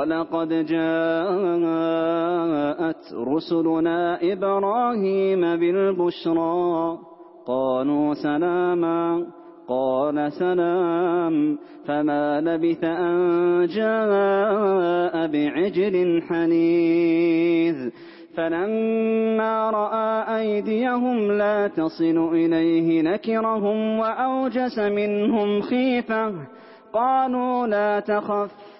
وَلَقَدْ جَاءَتْ رُسُلُنَا إِبْرَاهِيمَ بِالْبُشْرَى. قَالُوا سَلَامًا. قال سلام. فما لبث أن جاء بعجل حنيذ. فلما رأى أيديهم لا تصل إليه نكرهم وأوجس منهم خيفة. قالوا لا تخف.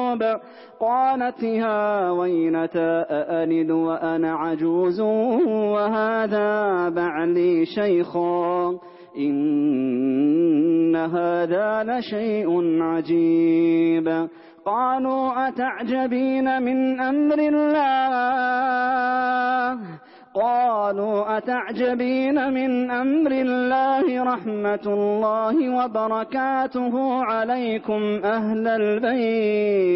التراب قالت يا وينتا أألد وأنا عجوز وهذا بعلي شيخا إن هذا لشيء عجيب قالوا أتعجبين من أمر الله قالوا أتعجبين من أمر الله رحمة الله وبركاته عليكم أهل البيت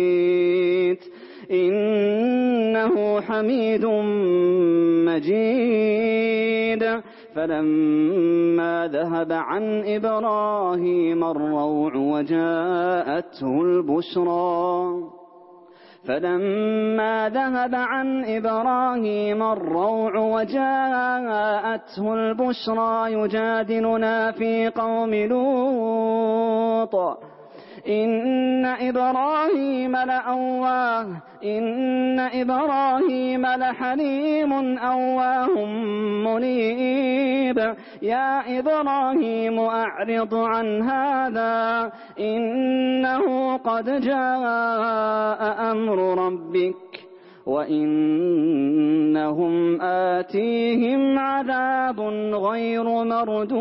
إنه حميد مجيد فلما ذهب عن إبراهيم الروع وجاءته البشرى فلما ذهب عن إبراهيم الروع وجاءته البشرى يجادلنا في قوم لوط. إن إبراهيم لأواه. إن إبراهيم لحليم أواه منيب. يا إبراهيم أعرض عن هذا. إنه قد جاء أمر ربك وإنهم آتيهم عذاب غير مردود